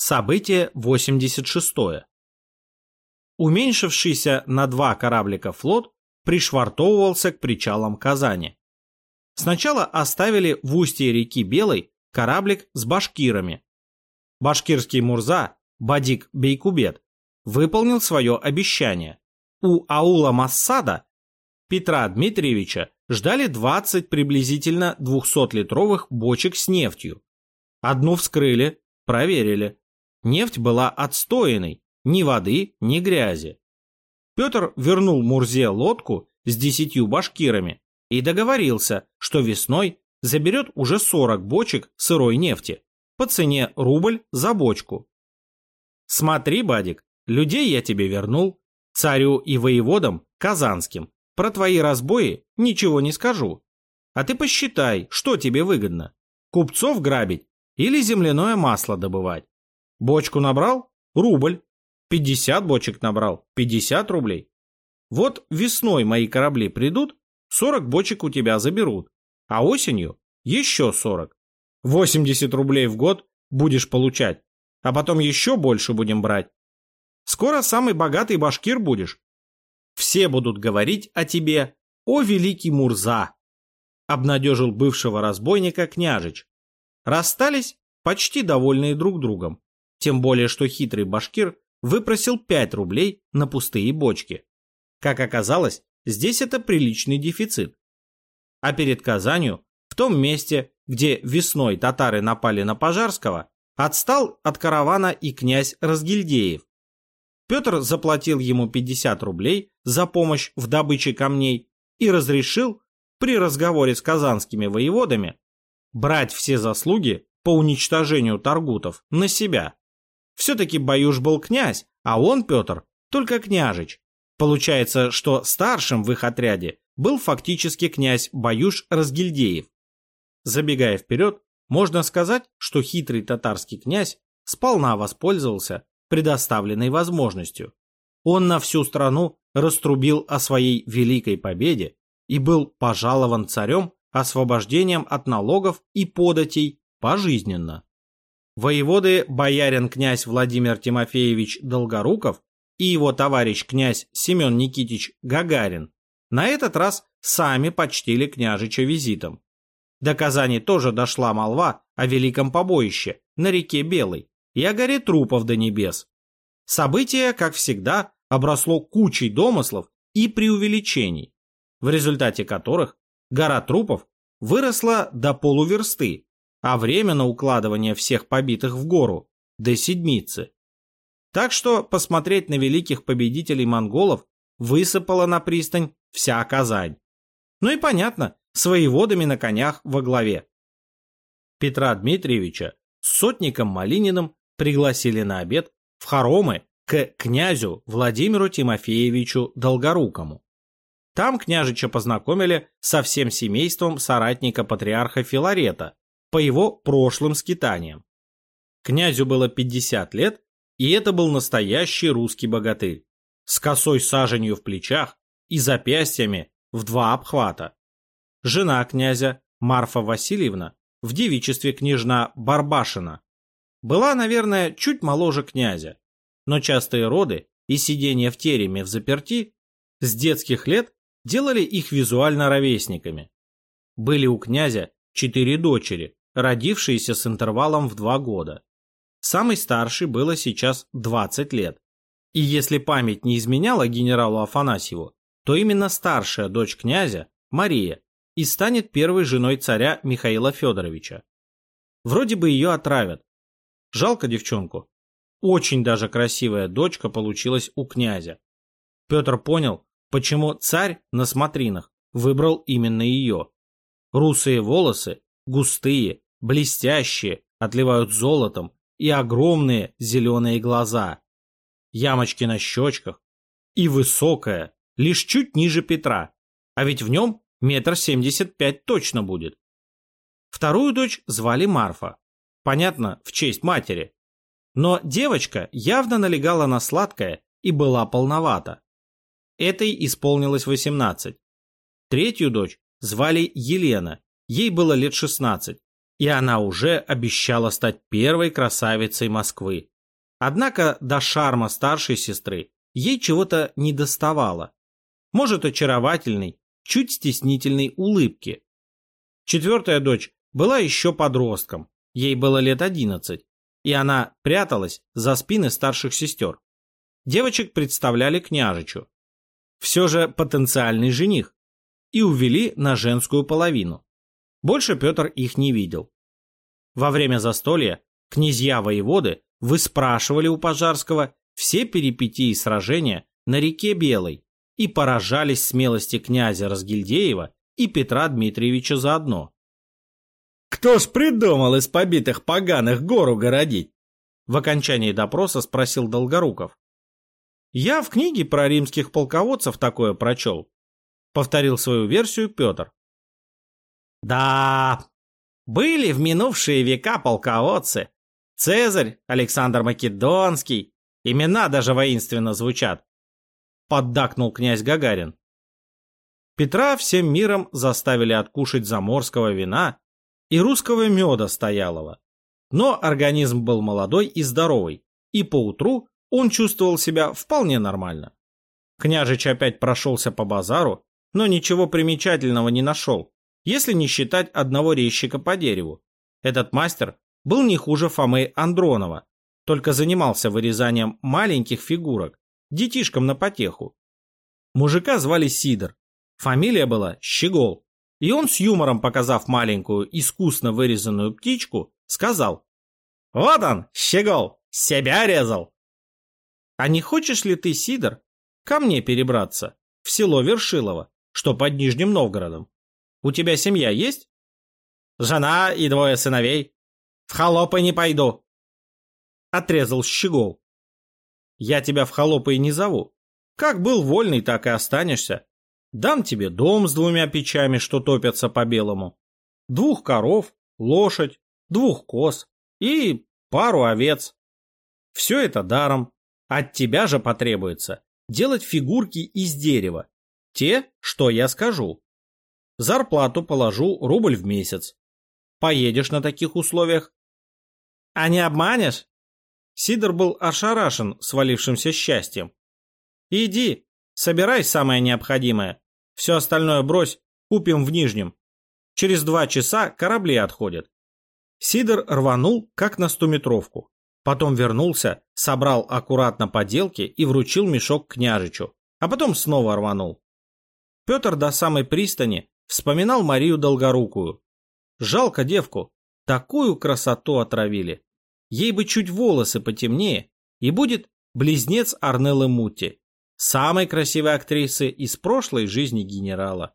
Событие 86. Уменьшившийся на два кораблика флот пришвартовывался к причалам Казани. Сначала оставили в устье реки Белой кораблик с башкирами. Башкирский Мурза, Бадик Бейкубет, выполнил свое обещание. У аула Массада Петра Дмитриевича ждали 20 приблизительно 200-литровых бочек с нефтью. Одну вскрыли, проверили. Нефть была отстоянной, ни воды, ни грязи. Петр вернул Мурзе лодку с десятью башкирами и договорился, что весной заберет уже 40 бочек сырой нефти по цене рубль за бочку. Смотри, Бадик, людей я тебе вернул, царю и воеводам казанским. Про твои разбои ничего не скажу. А ты посчитай, что тебе выгодно. Купцов грабить или земляное масло добывать. Бочку набрал – рубль. 50 бочек набрал – 50 рублей. Вот весной мои корабли придут, 40 бочек у тебя заберут, а осенью еще 40. 80 рублей в год будешь получать, а потом еще больше будем брать. Скоро самый богатый башкир будешь. Все будут говорить о тебе, о великий Мурза, обнадежил бывшего разбойника княжич. Расстались почти довольные друг другом, тем более что хитрый башкир выпросил 5 рублей на пустые бочки. Как оказалось, здесь это приличный дефицит. А перед Казанью, в том месте, где весной татары напали на Пожарского, отстал от каравана и князь Разгильдеев. Петр заплатил ему 50 рублей за помощь в добыче камней и разрешил при разговоре с казанскими воеводами брать все заслуги по уничтожению таргутов на себя. Все-таки Баюш был князь, а он, Петр, только княжич. Получается, что старшим в их отряде был фактически князь Баюш Разгильдеев. Забегая вперед, можно сказать, что хитрый татарский князь сполна воспользовался предоставленной возможностью. Он на всю страну раструбил о своей великой победе и был пожалован царем освобождением от налогов и податей пожизненно. Воеводы боярин князь Владимир Тимофеевич Долгоруков и его товарищ князь Семен Никитич Гагарин на этот раз сами почтили княжича визитом. До Казани тоже дошла молва о великом побоище на реке Белой и о горе трупов до небес. Событие, как всегда, обросло кучей домыслов и преувеличений, в результате которых гора трупов выросла до полуверсты, а время на укладывание всех побитых в гору – до седмицы. Так что посмотреть на великих победителей монголов высыпала на пристань вся Казань. Ну и понятно, с воеводами на конях во главе. Петра Дмитриевича с сотником Малининым пригласили на обед в хоромы к князю Владимиру Тимофеевичу Долгорукому. Там княжича познакомили со всем семейством соратника патриарха Филарета по его прошлым скитаниям. Князю было 50 лет, и это был настоящий русский богатырь, с косой саженью в плечах и запястьями в два обхвата. Жена князя, Марфа Васильевна, в девичестве княжна Барбашина, была, наверное, чуть моложе князя, но частые роды и сидение в тереме в заперти с детских лет делали их визуально ровесниками. Были у князя четыре дочери, родившиеся с интервалом в два года. Самой старшей было сейчас 20 лет. И если память не изменяла генералу Афанасьеву, то именно старшая дочь князя, Мария, и станет первой женой царя Михаила Федоровича. Вроде бы ее отравят. Жалко девчонку. Очень даже красивая дочка получилась у князя. Петр понял, почему царь на смотринах выбрал именно ее. Русые волосы, густые, блестящие, отливают золотом и огромные зеленые глаза. Ямочки на щечках и высокая, лишь чуть ниже Петра, а ведь в нем метр семьдесят пять точно будет. Вторую дочь звали Марфа. Понятно, в честь матери. Но девочка явно налегала на сладкое и была полновата. Этой исполнилось 18. Третью дочь звали Елена, ей было лет 16. и она уже обещала стать первой красавицей Москвы. Однако до шарма старшей сестры ей чего-то не доставало. Может, очаровательной, чуть стеснительной улыбки. Четвертая дочь была еще подростком, ей было лет одиннадцать, и она пряталась за спины старших сестер. Девочек представляли княжичу. Все же потенциальный жених. И увели на женскую половину. Больше Петр их не видел. Во время застолья князья-воеводы выспрашивали у Пожарского все перипетии сражения на реке Белой и поражались смелости князя Разгильдеева и Петра Дмитриевича заодно. «Кто ж придумал из побитых поганых гору городить?» В окончании допроса спросил Долгоруков. «Я в книге про римских полководцев такое прочел», — повторил свою версию Петр. «Да, были в минувшие века полководцы. Цезарь, Александр Македонский, имена даже воинственно звучат», — поддакнул князь Гагарин. Петра всем миром заставили откушать заморского вина и русского меда стоялого. Но организм был молодой и здоровый, и поутру он чувствовал себя вполне нормально. Княжич опять прошелся по базару, но ничего примечательного не нашел, если не считать одного резчика по дереву. Этот мастер был не хуже Фомы Андронова, только занимался вырезанием маленьких фигурок, детишкам на потеху. Мужика звали Сидор, фамилия была Щегол, и он с юмором, показав маленькую, искусно вырезанную птичку, сказал «Вот он, щегол, себя резал!» «А не хочешь ли ты, Сидор, ко мне перебраться, в село Вершилово, что под Нижним Новгородом? У тебя семья есть?» «Жена и двое сыновей. В холопы не пойду!» Отрезал щегол. «Я тебя в холопы и не зову. Как был вольный, так и останешься. Дам тебе дом с двумя печами, что топятся по-белому, двух коров, лошадь, двух коз и пару овец. Все это даром. От тебя же потребуется делать фигурки из дерева. Те, что я скажу. Зарплату положу рубль в месяц. Поедешь на таких условиях? А не обманешь? Сидор был ошарашен свалившимся счастьем. Иди, Собирай самое необходимое. Все остальное брось, купим в Нижнем. Через два часа корабли отходят. Сидор рванул, как на стометровку. Потом вернулся, собрал аккуратно поделки и вручил мешок княжичу. А потом снова рванул. Петр до самой пристани вспоминал Марию Долгорукую. Жалко девку, такую красоту отравили. Ей бы чуть волосы потемнее, и будет близнец Арнеллы Мутти самой красивой актрисы из прошлой жизни генерала.